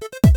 you